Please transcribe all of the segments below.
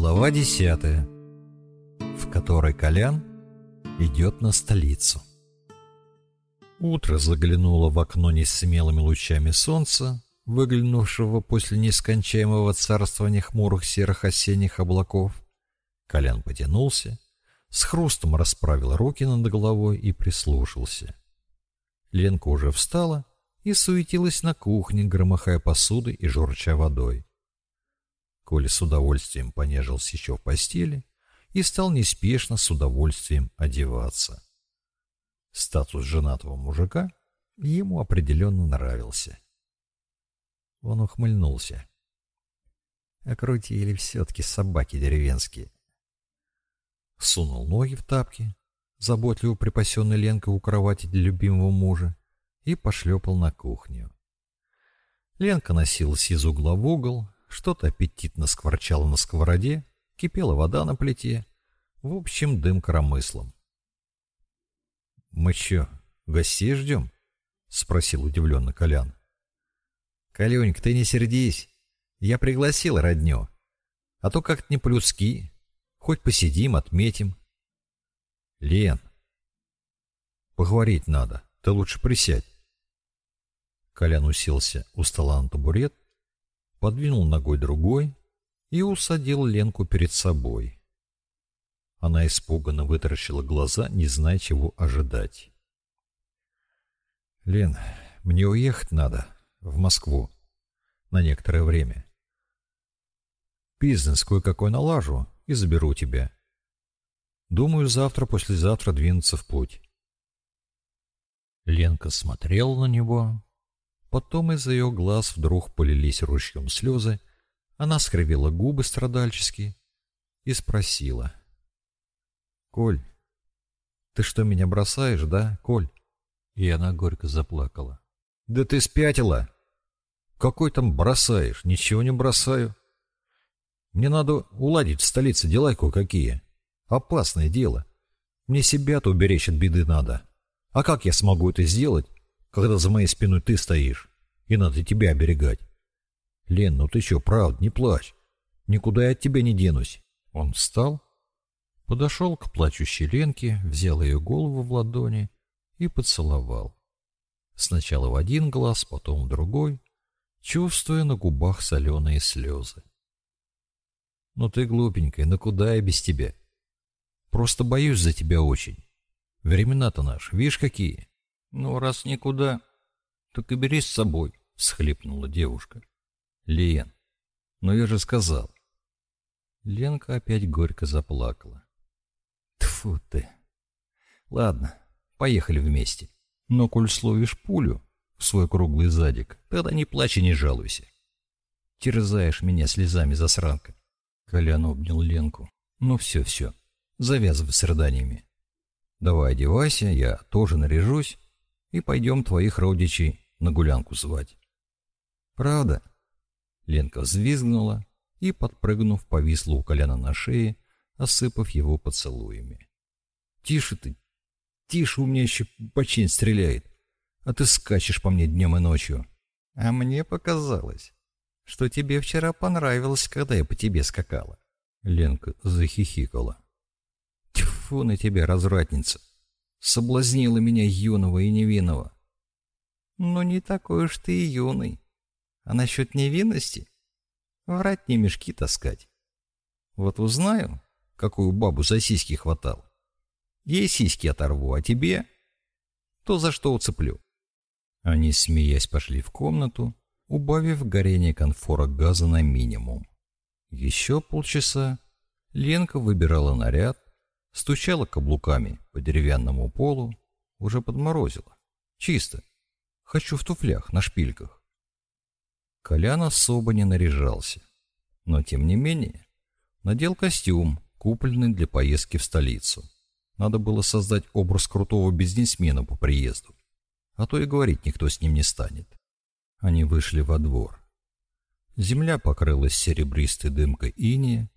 Глава десятая, в которой Колян идет на столицу. Утро заглянуло в окно несмелыми лучами солнца, выглянувшего после нескончаемого царствования хмурых серых осенних облаков. Колян потянулся, с хрустом расправил руки над головой и прислушался. Ленка уже встала и суетилась на кухне, громыхая посудой и журча водой. Коля с удовольствием понежился еще в постели и стал неспешно с удовольствием одеваться. Статус женатого мужика ему определенно нравился. Он ухмыльнулся. Окрутили все-таки собаки деревенские. Сунул ноги в тапки, заботливо припасенной Ленкой у кровати для любимого мужа, и пошлепал на кухню. Ленка носилась из угла в угол, что-то аппетитно скворчало на сковороде, кипела вода на плите. В общем, дым коромыслом. «Мы что, гостей ждем?» — спросил удивленно Колян. «Коленька, ты не сердись. Я пригласил родню. А то как-то не по-людски. Хоть посидим, отметим». «Лен, поговорить надо. Ты лучше присядь». Колян уселся у стола на табурет, подвинул ногой другой и усадил Ленку перед собой. Она испуганно вытаращила глаза, не зная, чего ожидать. «Лен, мне уехать надо, в Москву, на некоторое время. Бизнес кое-какой налажу и заберу тебя. Думаю, завтра-послезавтра двинуться в путь». Ленка смотрела на него, Потом из ее глаз вдруг полились ручьем слезы, она скривила губы страдальчески и спросила. «Коль, ты что, меня бросаешь, да, Коль?» И она горько заплакала. «Да ты спятила! Какой там бросаешь? Ничего не бросаю. Мне надо уладить в столице дела кое-какие. Опасное дело. Мне себя-то уберечь от беды надо. А как я смогу это сделать, когда за моей спиной ты стоишь, и надо тебя оберегать. Лен, ну ты что, правда, не плачь. Никуда я от тебя не денусь. Он встал, подошел к плачущей Ленке, взял ее голову в ладони и поцеловал. Сначала в один глаз, потом в другой, чувствуя на губах соленые слезы. «Ну ты глупенькая, ну куда я без тебя? Просто боюсь за тебя очень. Времена-то наши, видишь какие?» «Ну, раз никуда, так и бери с собой», — всхлипнула девушка. «Лен, ну я же сказал». Ленка опять горько заплакала. Тфу ты. Ладно, поехали вместе. Но коль словишь пулю в свой круглый задик, тогда не плачь и не жалуйся. Терзаешь меня слезами, засранка. Колян обнял Ленку. Ну все, все, завязывай с рыданиями. Давай одевайся, я тоже наряжусь, и пойдем твоих родичей на гулянку звать. Правда? Ленка взвизгнула и, подпрыгнув, повисла у Коляна на шее, осыпав его поцелуями. «Тише ты! Тише, у меня еще бочень стреляет, а ты скачешь по мне днем и ночью. А мне показалось, что тебе вчера понравилось, когда я по тебе скакала». Ленка захихикала. «Тьфу на тебя, развратница! Соблазнила меня юного и невинного!» «Ну, не такой уж ты и юный. А насчет невинности? Врать не мешки таскать. Вот узнаю, какую бабу за сиськи хватал. Ей сиськи оторву, а тебе? То за что уцеплю». Они, смеясь, пошли в комнату, убавив горение конфора газа на минимум. Еще полчаса Ленка выбирала наряд, стучала каблуками по деревянному полу, уже подморозила. Чисто. Хочу в туфлях, на шпильках. Колян особо не наряжался, но тем не менее надел костюм, купленный для поездки в столицу. Надо было создать образ крутого бизнесмена по приезду, а то и говорить никто с ним не станет. Они вышли во двор. Земля покрылась серебристой дымкой иния,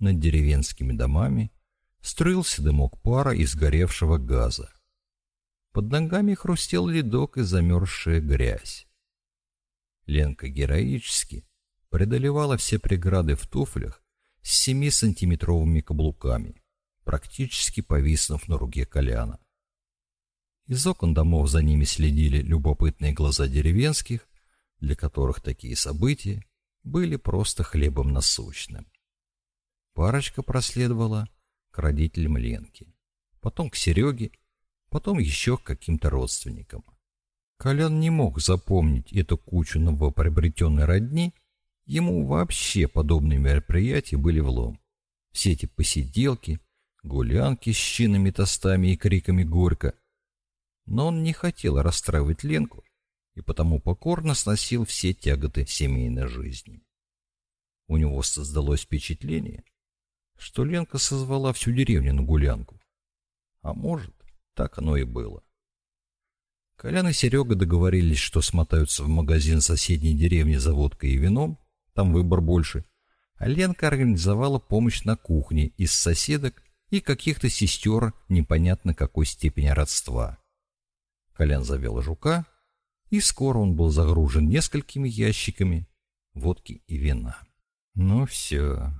над деревенскими домами струился дымок пара из горевшего газа. Под ногами хрустел ледок и замерзшая грязь. Ленка героически преодолевала все преграды в туфлях с 7-сантиметровыми каблуками, практически повиснув на руке Коляна. Из окон домов за ними следили любопытные глаза деревенских, для которых такие события были просто хлебом насущным. Парочка проследовала к родителям Ленки, потом к Сереге, потом еще к каким-то родственникам. Колян не мог запомнить эту кучу новоприобретенной родни, ему вообще подобные мероприятия были влом. Все эти посиделки, гулянки с чинными тостами и криками горько. Но он не хотел расстраивать Ленку и потому покорно сносил все тяготы семейной жизни. У него создалось впечатление, что Ленка созвала всю деревню на гулянку. А может, так оно и было. Колян и Серега договорились, что смотаются в магазин соседней деревни за водкой и вином, там выбор больше, а Ленка организовала помощь на кухне из соседок и каких-то сестер непонятно какой степени родства. Колян завел жука, и скоро он был загружен несколькими ящиками водки и вина. Ну все,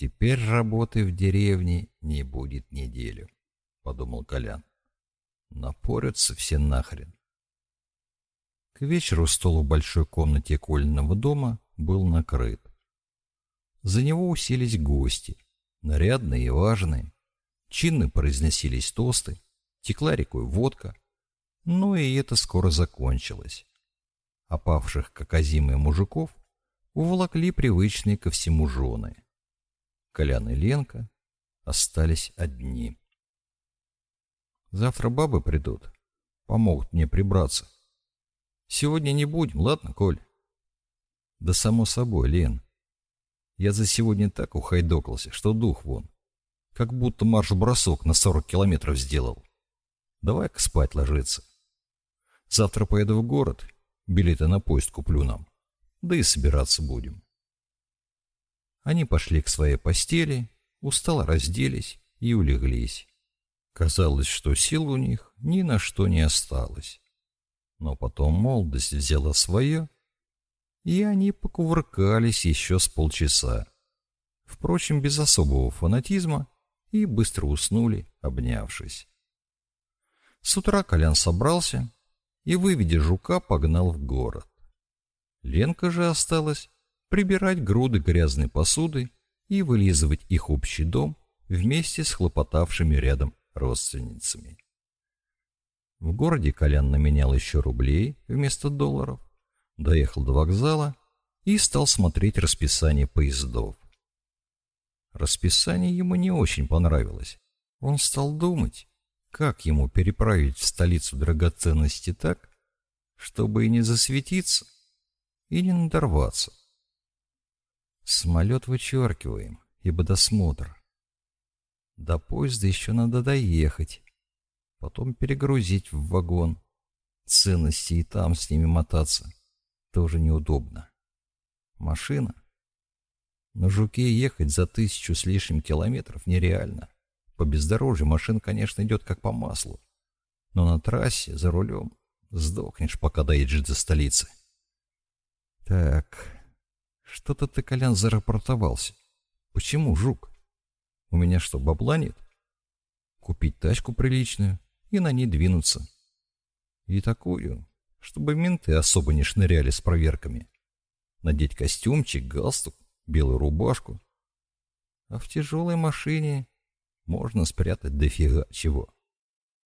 теперь работы в деревне не будет неделю, подумал Колян. Напорются все нахрен. К вечеру стол в большой комнате Кольного дома был накрыт. За него уселись гости, нарядные и важные. Чинно произносились тосты, текла рекой водка. Но и это скоро закончилось. Опавших, как озимые мужиков, уволокли привычные ко всему жены. Колян и Ленка остались одни. Завтра бабы придут, помогут мне прибраться. Сегодня не будем, ладно, Коль? Да само собой, Лен. Я за сегодня так ухайдокался, что дух вон. Как будто марш-бросок на 40 километров сделал. Давай-ка спать ложиться. Завтра поеду в город, билеты на поезд куплю нам. Да и собираться будем. Они пошли к своей постели, устало разделись и улеглись. Казалось, что сил у них ни на что не осталось. Но потом молодость взяла свое, и они покувыркались еще с полчаса. Впрочем, без особого фанатизма, и быстро уснули, обнявшись. С утра Колян собрался и, выведя жука, погнал в город. Ленка же осталась прибирать груды грязной посуды и вылизывать их общий дом вместе с хлопотавшими рядом родственницами. В городе Колян наменял еще рублей вместо долларов, доехал до вокзала и стал смотреть расписание поездов. Расписание ему не очень понравилось. Он стал думать, как ему переправить в столицу драгоценности так, чтобы и не засветиться, и не надорваться. Самолет вычеркиваем, ибо досмотр. До поезда еще надо доехать. Потом перегрузить в вагон. Ценности и там с ними мотаться. Тоже неудобно. Машина? На жуке ехать за тысячу с лишним километров нереально. По бездорожью машина, конечно, идет как по маслу. Но на трассе, за рулем, сдохнешь, пока доедешь до столицы. Так, что-то ты, Колян, зарапортовался. Почему, жук? У меня что, бабла нет? Купить тачку приличную и на ней двинуться. И такую, чтобы менты особо не шныряли с проверками. Надеть костюмчик, галстук, белую рубашку. А в тяжелой машине можно спрятать дофига чего.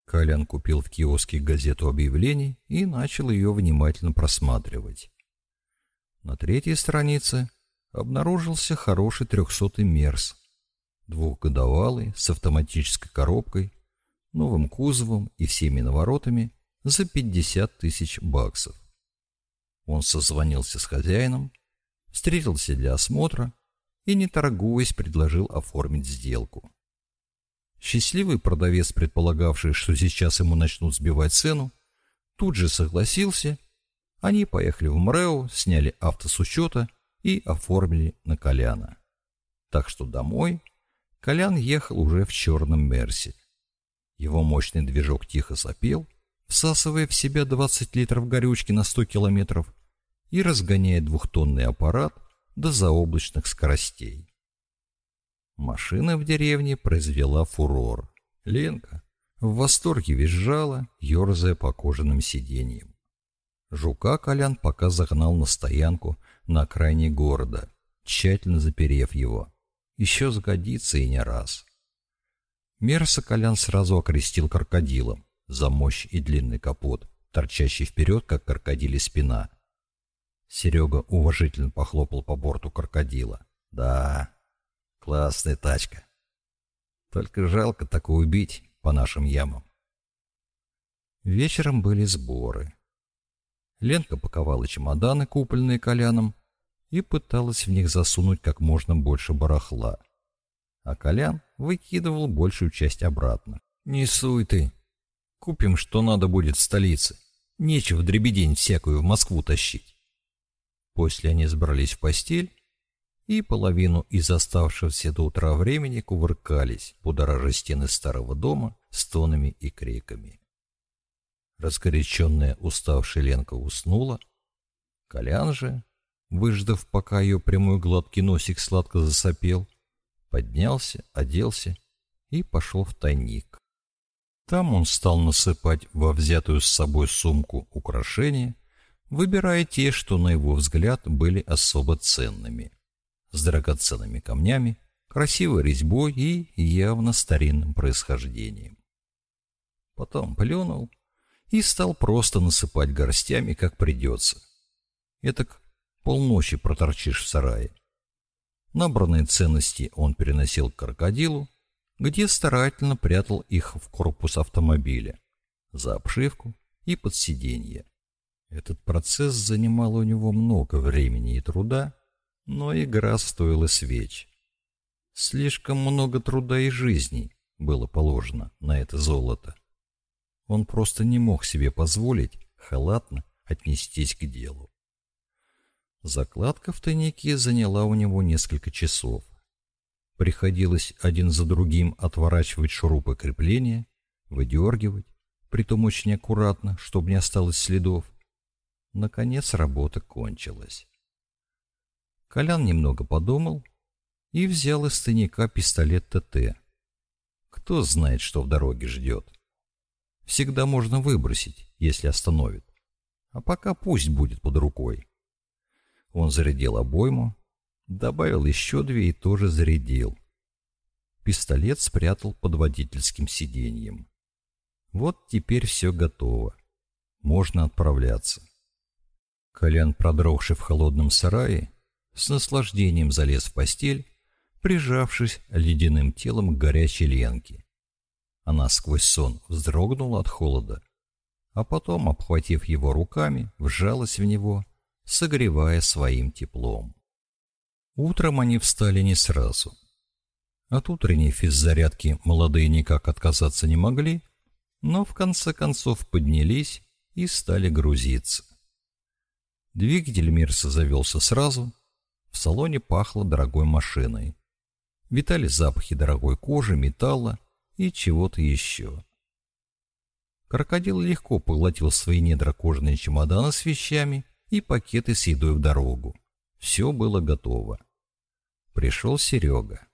Колян купил в киоске газету объявлений и начал ее внимательно просматривать. На третьей странице обнаружился хороший трехсотый Мерс Двухгодовалый, с автоматической коробкой, новым кузовом и всеми наворотами за 50 тысяч баксов. Он созвонился с хозяином, встретился для осмотра и, не торгуясь, предложил оформить сделку. Счастливый продавец, предполагавший, что сейчас ему начнут сбивать цену, тут же согласился. Они поехали в МРЭО, сняли авто с учета и оформили на Коляна. Так что домой Колян ехал уже в черном Мерсе. Его мощный движок тихо сопел, всасывая в себя 20 литров горючки на 100 километров и разгоняя двухтонный аппарат до заоблачных скоростей. Машина в деревне произвела фурор. Ленка в восторге визжала, ерзая по кожаным сиденьям. Жука Колян пока загнал на стоянку на окраине города, тщательно заперев его. Еще сгодится и не раз. Мерса Колян сразу окрестил крокодилом за мощь и длинный капот, торчащий вперед, как крокодиле спина. Серега уважительно похлопал по борту крокодила. «Да, классная тачка. Только жалко такую убить по нашим ямам». Вечером были сборы. Ленка паковала чемоданы, купленные Коляном, и пыталась в них засунуть как можно больше барахла. А Колян выкидывал большую часть обратно. «Не суй ты. Купим, что надо будет в столице. Нечего дребедень всякую в Москву тащить». После они сбрались в постель и половину из оставшегося до утра времени кувыркались, будоража стены старого дома стонами и криками. Раскоряченная уставшая Ленка уснула. Колян же выждав, пока ее прямой гладкий носик сладко засопел, поднялся, оделся и пошел в тайник. Там он стал насыпать во взятую с собой сумку украшения, выбирая те, что, на его взгляд, были особо ценными, с драгоценными камнями, красивой резьбой и явно старинным происхождением. Потом плюнул и стал просто насыпать горстями, как придется. Этак полночи проторчишь в сарае. Набранные ценности он переносил к крокодилу, где старательно прятал их в корпус автомобиля, за обшивку и под сиденье. Этот процесс занимал у него много времени и труда, но игра стоила свеч. Слишком много труда и жизни было положено на это золото. Он просто не мог себе позволить халатно отнестись к делу. Закладка в тайнике заняла у него несколько часов. Приходилось один за другим отворачивать шурупы крепления, выдергивать, притом очень аккуратно, чтобы не осталось следов. Наконец работа кончилась. Колян немного подумал и взял из тайника пистолет ТТ. Кто знает, что в дороге ждет. Всегда можно выбросить, если остановит. А пока пусть будет под рукой. Он зарядил обойму, добавил еще две и тоже зарядил. Пистолет спрятал под водительским сиденьем. Вот теперь все готово. Можно отправляться. Колян, продрогший в холодном сарае, с наслаждением залез в постель, прижавшись ледяным телом к горячей ленке. Она сквозь сон вздрогнула от холода, а потом, обхватив его руками, вжалась в него согревая своим теплом. Утром они встали не сразу. От утренней физзарядки молодые никак отказаться не могли, но в конце концов поднялись и стали грузиться. Двигатель Мирса завелся сразу, в салоне пахло дорогой машиной. Витали запахи дорогой кожи, металла и чего-то еще. Крокодил легко поглотил свои недра кожаные чемоданы с вещами и пакеты с едой в дорогу. Все было готово. Пришел Серега.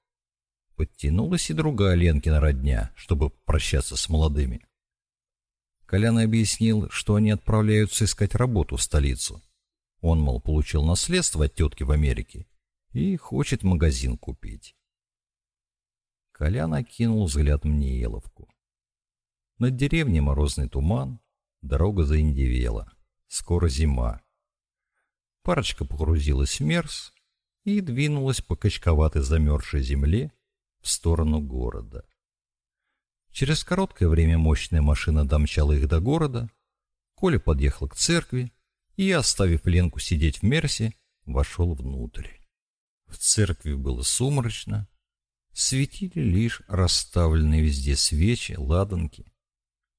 Подтянулась и другая Ленкина родня, чтобы прощаться с молодыми. Колян объяснил, что они отправляются искать работу в столицу. Он, мол, получил наследство от тетки в Америке и хочет магазин купить. Колян взгляд Мнееловку. Над деревней морозный туман, дорога заиндевела. Скоро зима. Парочка погрузилась в мерз и двинулась по качковатой замерзшей земле в сторону города. Через короткое время мощная машина домчала их до города. Коля подъехал к церкви и, оставив Ленку сидеть в мерсе, вошел внутрь. В церкви было сумрачно, светили лишь расставленные везде свечи, ладанки,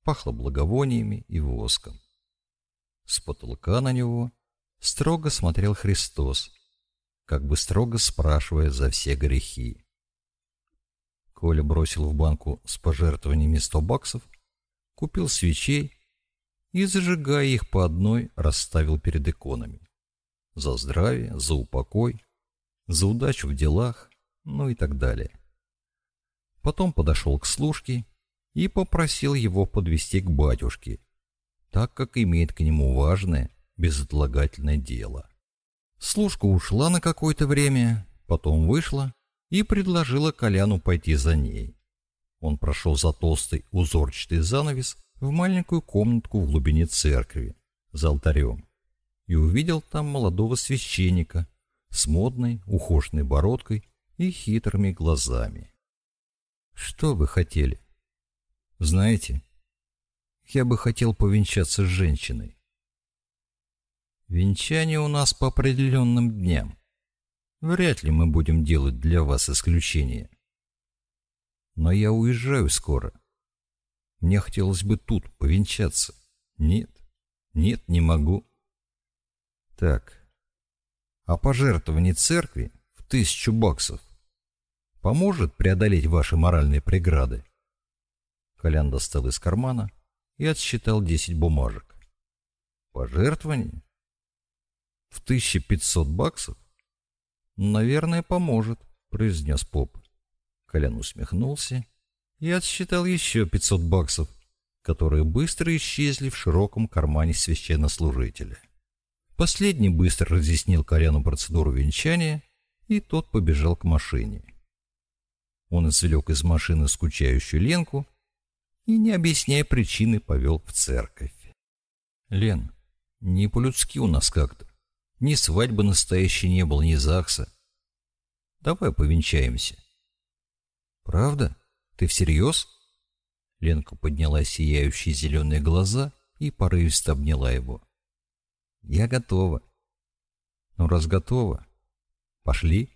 пахло благовониями и воском. С потолка на него строго смотрел Христос, как бы строго спрашивая за все грехи. Коля бросил в банку с пожертвованиями сто баксов, купил свечей и, зажигая их по одной, расставил перед иконами. За здравие, за упокой, за удачу в делах, ну и так далее. Потом подошел к служке и попросил его подвести к батюшке, так как имеет к нему важное, безотлагательное дело. Служка ушла на какое-то время, потом вышла и предложила Коляну пойти за ней. Он прошел за толстый узорчатый занавес в маленькую комнатку в глубине церкви, за алтарем, и увидел там молодого священника с модной, ухоженной бородкой и хитрыми глазами. «Что вы хотели?» «Знаете, я бы хотел повенчаться с женщиной. Венчание у нас по определенным дням. Вряд ли мы будем делать для вас исключение. Но я уезжаю скоро. Мне хотелось бы тут повенчаться. Нет, нет, не могу. Так, а пожертвование церкви в тысячу баксов поможет преодолеть ваши моральные преграды? Колян достал из кармана и отсчитал десять бумажек. Пожертвование? В 1500 баксов? Наверное, поможет, произнес поп. Колян усмехнулся и отсчитал еще 500 баксов, которые быстро исчезли в широком кармане священнослужителя. Последний быстро разъяснил Коляну процедуру венчания, и тот побежал к машине. Он извлек из машины скучающую Ленку и, не объясняя причины, повел в церковь. «Лен, не по-людски у нас как-то. Ни свадьбы настоящей не было, ни ЗАГСа. Давай повенчаемся. Правда? Ты всерьез? Ленка подняла сияющие зеленые глаза и порывисто обняла его. Я готова. Ну, раз готова, пошли.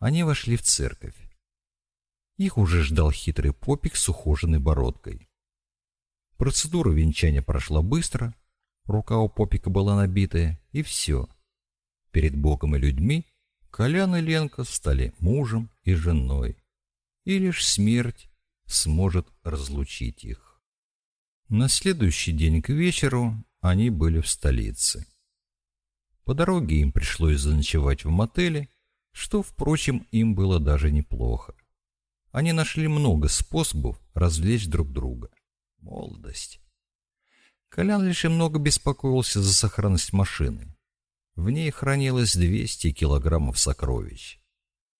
Они вошли в церковь. Их уже ждал хитрый попик с ухоженной бородкой. Процедура венчания прошла быстро, Рука у попика была набитая, и все. Перед Богом и людьми Колян и Ленка стали мужем и женой. И лишь смерть сможет разлучить их. На следующий день к вечеру они были в столице. По дороге им пришлось заночевать в мотеле, что, впрочем, им было даже неплохо. Они нашли много способов развлечь друг друга. Молодость. Колян лишь много беспокоился за сохранность машины. В ней хранилось 200 килограммов сокровищ.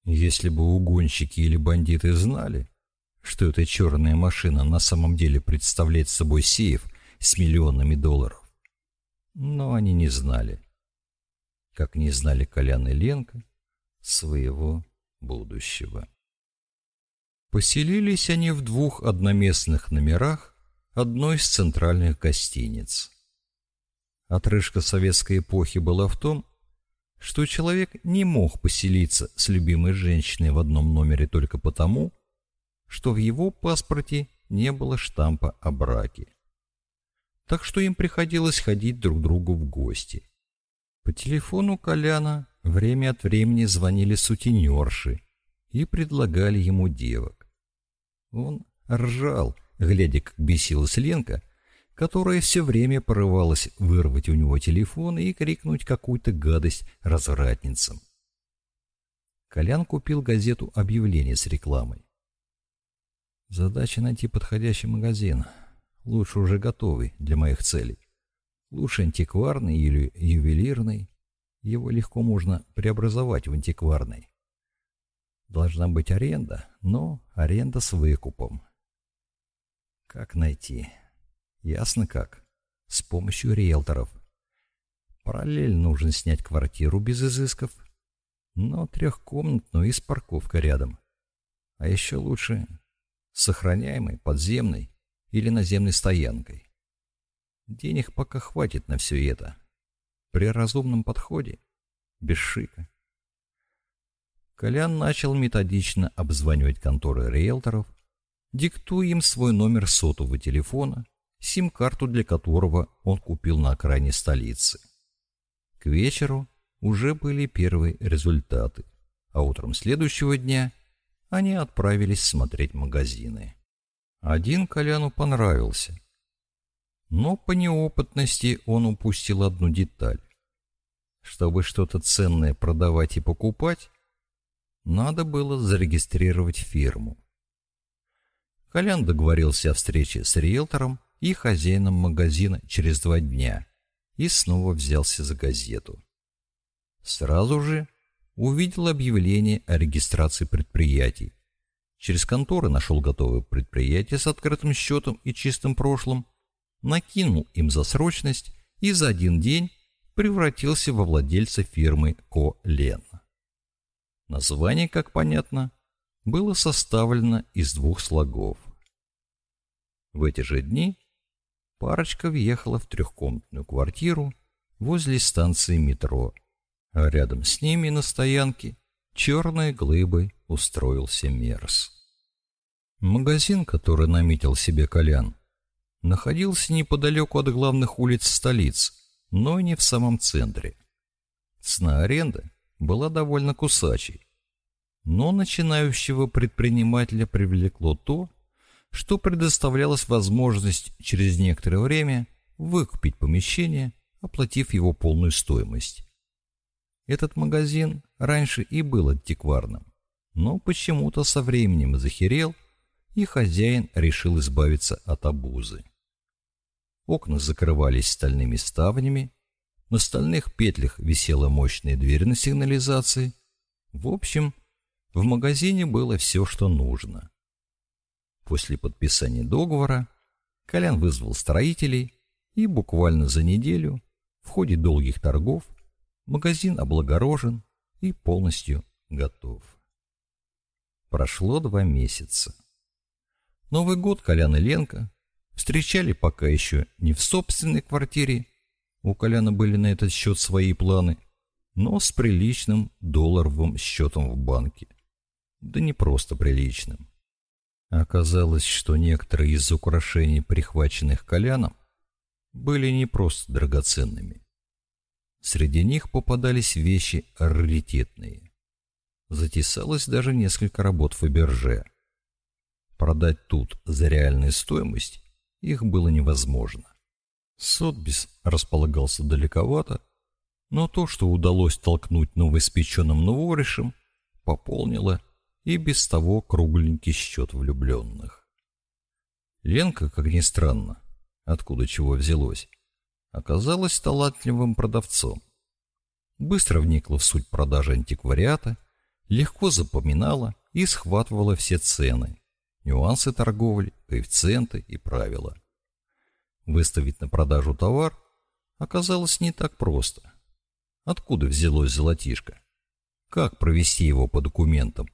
Если бы угонщики или бандиты знали, что эта черная машина на самом деле представляет собой сейф с миллионами долларов. Но они не знали. Как не знали Колян и Ленка своего будущего. Поселились они в двух одноместных номерах одной из центральных гостиниц. Отрыжка советской эпохи была в том, что человек не мог поселиться с любимой женщиной в одном номере только потому, что в его паспорте не было штампа о браке. Так что им приходилось ходить друг другу в гости. По телефону Коляна время от времени звонили сутенерши и предлагали ему девок. Он ржал, глядя, как бесилась Ленка, которая все время порывалась вырвать у него телефон и крикнуть какую-то гадость развратницам. Колян купил газету объявлений с рекламой. Задача найти подходящий магазин, лучше уже готовый для моих целей. Лучше антикварный или ювелирный. Его легко можно преобразовать в антикварный. Должна быть аренда, но аренда с выкупом. Как найти? Ясно как. С помощью риэлторов. Параллельно нужно снять квартиру без изысков, но трехкомнатную и с парковкой рядом. А еще лучше сохраняемой, подземной или наземной стоянкой. Денег пока хватит на все это. При разумном подходе, без шика. Колян начал методично обзванивать конторы риэлторов, диктуя им свой номер сотового телефона, сим-карту для которого он купил на окраине столицы. К вечеру уже были первые результаты, а утром следующего дня они отправились смотреть магазины. Один Коляну понравился, но по неопытности он упустил одну деталь. Чтобы что-то ценное продавать и покупать, надо было зарегистрировать фирму Колян договорился о встрече с риэлтором и хозяином магазина через два дня и снова взялся за газету. Сразу же увидел объявление о регистрации предприятий. Через конторы нашел готовое предприятие с открытым счетом и чистым прошлым, накинул им за срочность и за один день превратился во владельца фирмы Ко-Лен. Название, как понятно, было составлено из двух слогов. В эти же дни парочка въехала в трехкомнатную квартиру возле станции метро, а рядом с ними на стоянке черной глыбой устроился Мерс. Магазин, который наметил себе Колян, находился неподалеку от главных улиц столиц, но не в самом центре. Цена аренды была довольно кусачей, но начинающего предпринимателя привлекло то, что предоставлялась возможность через некоторое время выкупить помещение, оплатив его полную стоимость. Этот магазин раньше и был антикварным, но почему-то со временем захерел, и хозяин решил избавиться от обузы. Окна закрывались стальными ставнями, на стальных петлях висела мощная дверь на сигнализации. В общем, в магазине было все, что нужно. После подписания договора Колян вызвал строителей, и буквально за неделю, в ходе долгих торгов, магазин облагорожен и полностью готов. Прошло два месяца. Новый год Колян и Ленка встречали пока еще не в собственной квартире, у Коляна были на этот счет свои планы, но с приличным долларовым счетом в банке. Да не просто приличным. Оказалось, что некоторые из украшений, прихваченных Коляном, были не просто драгоценными. Среди них попадались вещи раритетные. Затесалось даже несколько работ Фаберже. Продать тут за реальную стоимость их было невозможно. Сотбис располагался далековато, но то, что удалось толкнуть новоиспеченным новоришем, пополнило и без того кругленький счет влюбленных. Ленка, как ни странно, откуда чего взялось, оказалась талантливым продавцом. Быстро вникла в суть продажи антиквариата, легко запоминала и схватывала все цены, нюансы торговли, коэффициенты и правила. Выставить на продажу товар оказалось не так просто. Откуда взялось золотишко? Как провести его по документам?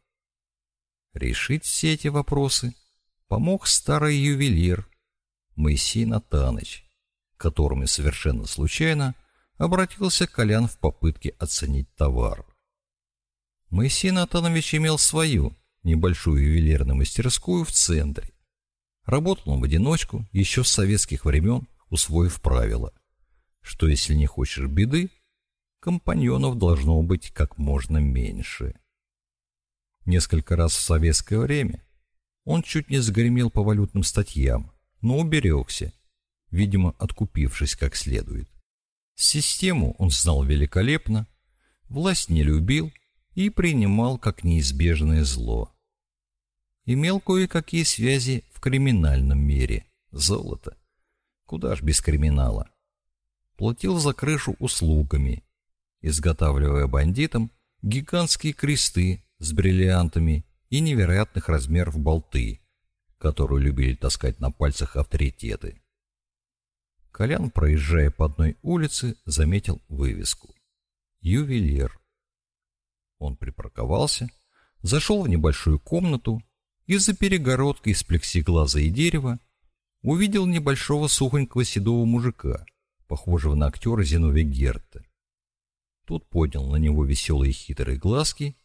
Решить все эти вопросы помог старый ювелир Моисей Натаныч, которому совершенно случайно обратился Колян в попытке оценить товар. Моисей Натанович имел свою небольшую ювелирную мастерскую в центре. Работал он в одиночку еще с советских времен, усвоив правило, что если не хочешь беды, компаньонов должно быть как можно меньше. Несколько раз в советское время он чуть не загремел по валютным статьям, но уберегся, видимо, откупившись как следует. Систему он знал великолепно, власть не любил и принимал как неизбежное зло. Имел кое-какие связи криминальном мире. Золото. Куда ж без криминала. Платил за крышу услугами, изготавливая бандитам гигантские кресты с бриллиантами и невероятных размеров болты, которую любили таскать на пальцах авторитеты. Колян, проезжая по одной улице, заметил вывеску. «Ювелир». Он припарковался, зашел в небольшую комнату и за перегородкой из плексиглаза и дерева увидел небольшого сухонького седого мужика, похожего на актера Зиновия Герта. Тот поднял на него веселые хитрые глазки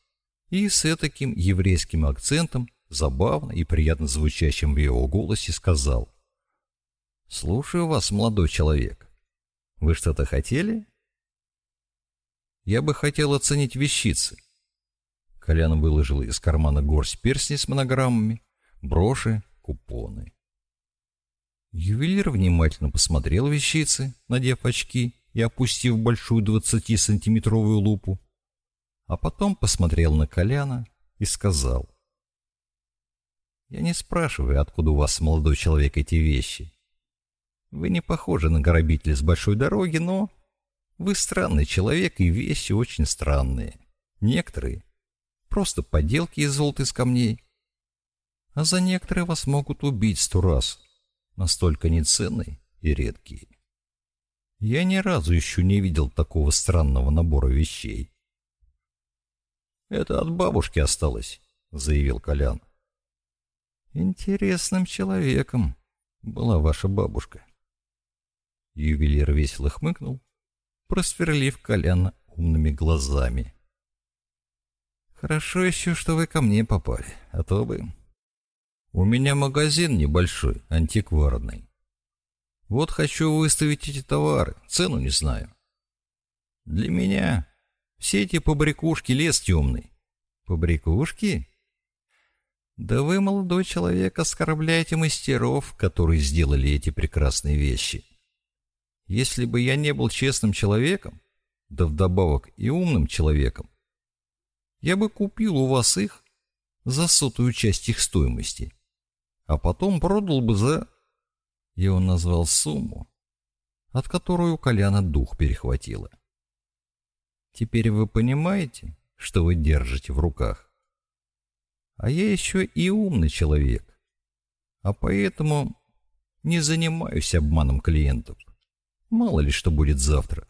и с таким еврейским акцентом, забавно и приятно звучащим в его голосе, сказал «Слушаю вас, молодой человек. Вы что-то хотели?» «Я бы хотел оценить вещицы», Колян выложил из кармана горсть перстней с монограммами, броши, купоны. Ювелир внимательно посмотрел вещицы, надев очки и опустив большую двадцатисантиметровую лупу, а потом посмотрел на Коляна и сказал. Я не спрашиваю, откуда у вас, молодой человек, эти вещи. Вы не похожи на грабителя с большой дороги, но вы странный человек, и вещи очень странные. Некоторые — просто поделки из золота из камней, а за некоторые вас могут убить сто раз, настолько неценные и редкие. Я ни разу еще не видел такого странного набора вещей. «Это от бабушки осталось», — заявил Колян. «Интересным человеком была ваша бабушка». Ювелир весело хмыкнул, просверлив Коляна умными глазами. «Хорошо еще, что вы ко мне попали, а то бы...» «У меня магазин небольшой, антикварный. Вот хочу выставить эти товары, цену не знаю. Для меня все эти побрякушки лес темный. Побрякушки? Да вы, молодой человек, оскорбляете мастеров, которые сделали эти прекрасные вещи. Если бы я не был честным человеком, да вдобавок и умным человеком, я бы купил у вас их за сотую часть их стоимости, а потом продал бы за и он назвал сумму, от которой у Коляна дух перехватило. Теперь вы понимаете, что вы держите в руках? А я еще и умный человек, а поэтому не занимаюсь обманом клиентов. Мало ли что будет завтра.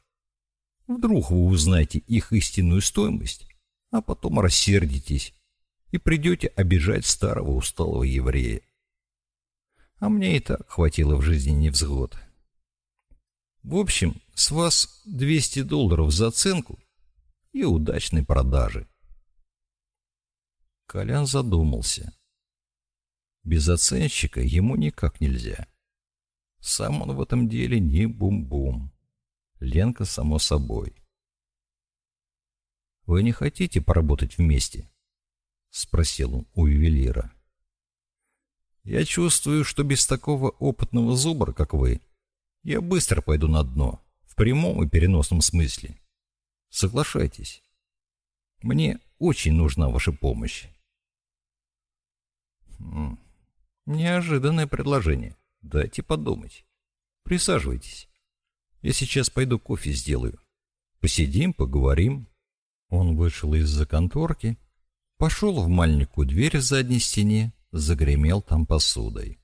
Вдруг вы узнаете их истинную стоимость, а потом рассердитесь и придете обижать старого усталого еврея. А мне и так хватило в жизни невзгод. В общем, с вас 200 долларов за оценку и удачной продажи. Колян задумался. Без оценщика ему никак нельзя. Сам он в этом деле не бум-бум. Ленка, само собой. «Вы не хотите поработать вместе?» — спросил он у ювелира. Я чувствую, что без такого опытного зубра, как вы, я быстро пойду на дно, в прямом и переносном смысле. Соглашайтесь. Мне очень нужна ваша помощь. Неожиданное предложение. Дайте подумать. Присаживайтесь. Я сейчас пойду кофе сделаю. Посидим, поговорим. Он вышел из-за конторки, пошел в маленькую дверь в задней стене, загремел там посудой.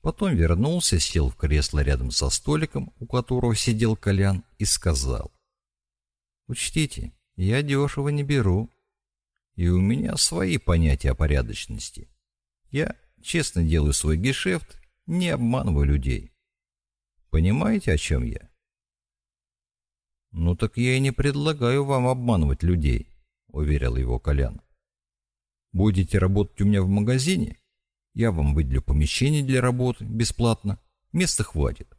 Потом вернулся, сел в кресло рядом со столиком, у которого сидел Колян, и сказал. «Учтите, я дешево не беру, и у меня свои понятия о порядочности. Я честно делаю свой гешефт, не обманываю людей. Понимаете, о чем я?» «Ну так я и не предлагаю вам обманывать людей», — уверил его Колян. Будете работать у меня в магазине? Я вам выделю помещение для работы бесплатно. Места хватит.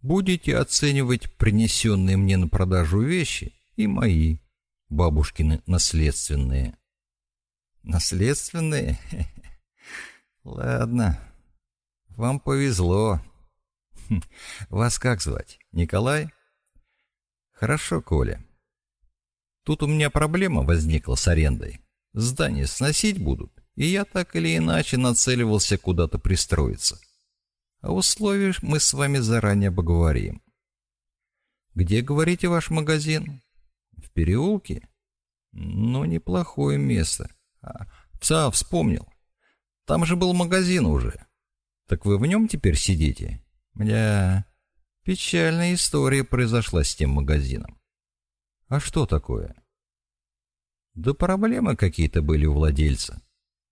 Будете оценивать принесенные мне на продажу вещи и мои, бабушкины наследственные. Наследственные? Ладно. Вам повезло. Вас как звать? Николай? Хорошо, Коля. Тут у меня проблема возникла с арендой. Здание сносить будут, и я так или иначе нацеливался куда-то пристроиться. О условиях мы с вами заранее поговорим. Где, говорите, ваш магазин? В переулке? Ну, неплохое место. А, пса, вспомнил. Там же был магазин уже. Так вы в нем теперь сидите? Мля, печальная история произошла с тем магазином. А что такое? Да проблемы какие-то были у владельца.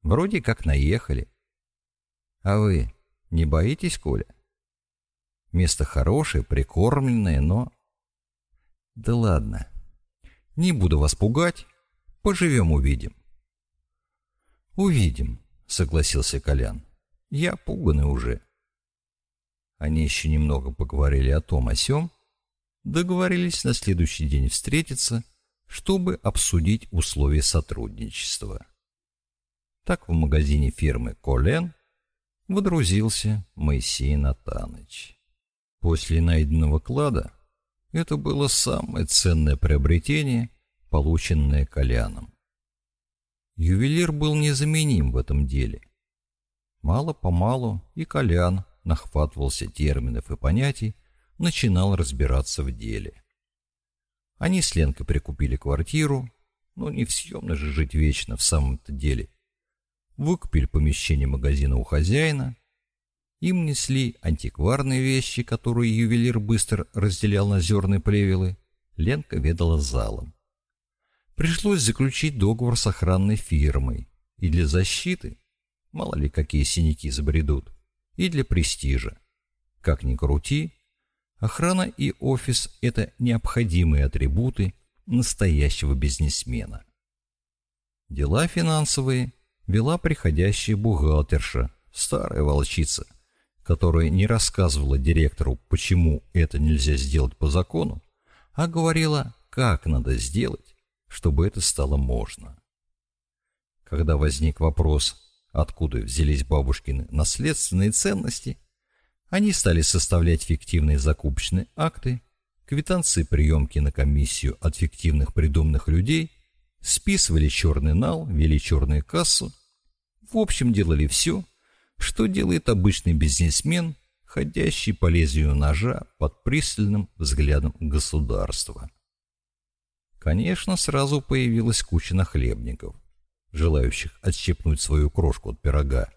Вроде как наехали. А вы не боитесь, Коля? Место хорошее, прикормленное, но... Да ладно. Не буду вас пугать. Поживем-увидим. Увидим, согласился Колян. Я пуганный уже. Они еще немного поговорили о том о сём, договорились на следующий день встретиться чтобы обсудить условия сотрудничества. Так в магазине фирмы «Колен» водрузился Моисей Натаныч. После найденного клада это было самое ценное приобретение, полученное Коляном. Ювелир был незаменим в этом деле. Мало-помалу и Колян нахватывался терминов и понятий, начинал разбираться в деле. Они с Ленкой прикупили квартиру, но не в съемной же жить вечно в самом-то деле. Выкупили помещение магазина у хозяина. Им несли антикварные вещи, которые ювелир быстро разделял на зерные плевелы. Ленка ведала залом. Пришлось заключить договор с охранной фирмой. И для защиты, мало ли какие синяки забредут, и для престижа. Как ни крути, Охрана и офис – это необходимые атрибуты настоящего бизнесмена. Дела финансовые вела приходящая бухгалтерша, старая волчица, которая не рассказывала директору, почему это нельзя сделать по закону, а говорила, как надо сделать, чтобы это стало можно. Когда возник вопрос, откуда взялись бабушкины наследственные ценности – они стали составлять фиктивные закупочные акты, квитанции приемки на комиссию от фиктивных придуманных людей, списывали черный нал, вели черную кассу. В общем, делали все, что делает обычный бизнесмен, ходящий по лезвию ножа под пристальным взглядом государства. Конечно, сразу появилась куча нахлебников, желающих отщепнуть свою крошку от пирога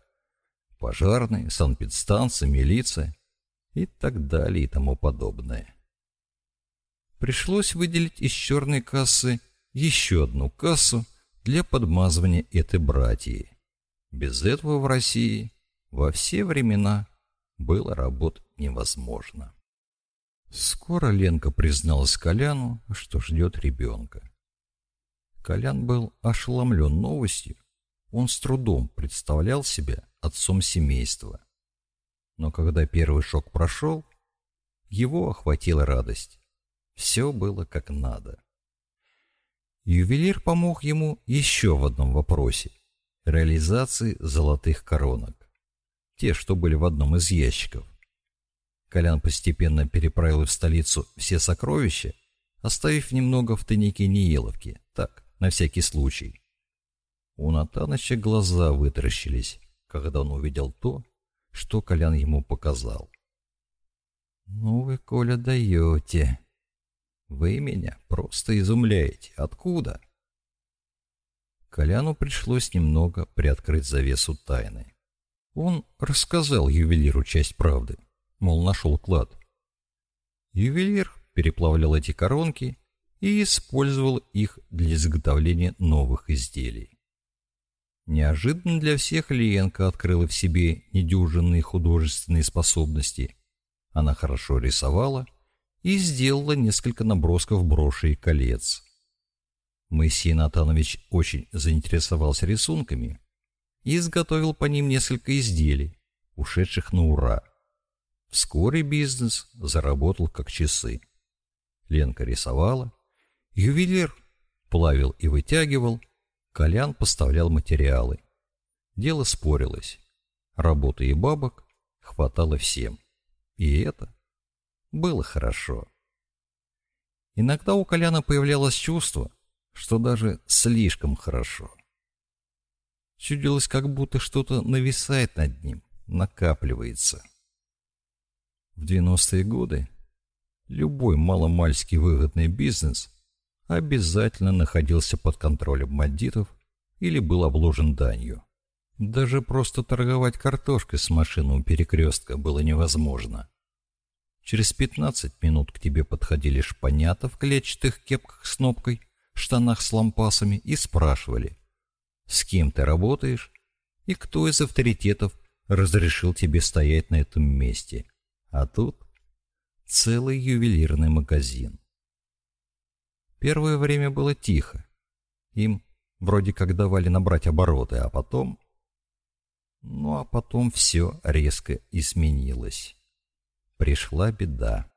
пожарные, санпедстанция, милиция и так далее и тому подобное. Пришлось выделить из черной кассы еще одну кассу для подмазывания этой братьи. Без этого в России во все времена было работать невозможно. Скоро Ленка призналась Коляну, что ждет ребенка. Колян был ошеломлен новостью. Он с трудом представлял себя отцом семейства. Но когда первый шок прошел, его охватила радость. Все было как надо. Ювелир помог ему еще в одном вопросе – реализации золотых коронок. Те, что были в одном из ящиков. Колян постепенно переправил в столицу все сокровища, оставив немного в тайнике Нееловки, так, на всякий случай. У Натаныча глаза вытаращились когда он увидел то, что Колян ему показал. «Ну вы, Коля, даете. Вы меня просто изумляете. Откуда?» Коляну пришлось немного приоткрыть завесу тайны. Он рассказал ювелиру часть правды, мол, нашел клад. Ювелир переплавлял эти коронки и использовал их для изготовления новых изделий. Неожиданно для всех Ленка открыла в себе недюжинные художественные способности. Она хорошо рисовала и сделала несколько набросков брошей и колец. Моисей Натанович очень заинтересовался рисунками и изготовил по ним несколько изделий, ушедших на ура. Вскоре бизнес заработал как часы. Ленка рисовала, ювелир плавил и вытягивал, Колян поставлял материалы. Дело спорилось. Работы и бабок хватало всем. И это было хорошо. Иногда у Коляна появлялось чувство, что даже слишком хорошо. Чудилось, как будто что-то нависает над ним, накапливается. В 90-е годы любой маломальский выгодный бизнес обязательно находился под контролем бандитов или был обложен данью. Даже просто торговать картошкой с машины у перекрестка было невозможно. Через 15 минут к тебе подходили шпанята в клетчатых кепках с кнопкой, штанах с лампасами и спрашивали, с кем ты работаешь и кто из авторитетов разрешил тебе стоять на этом месте. А тут целый ювелирный магазин. Первое время было тихо. Им вроде как давали набрать обороты, а потом... Ну а потом все резко изменилось. Пришла беда.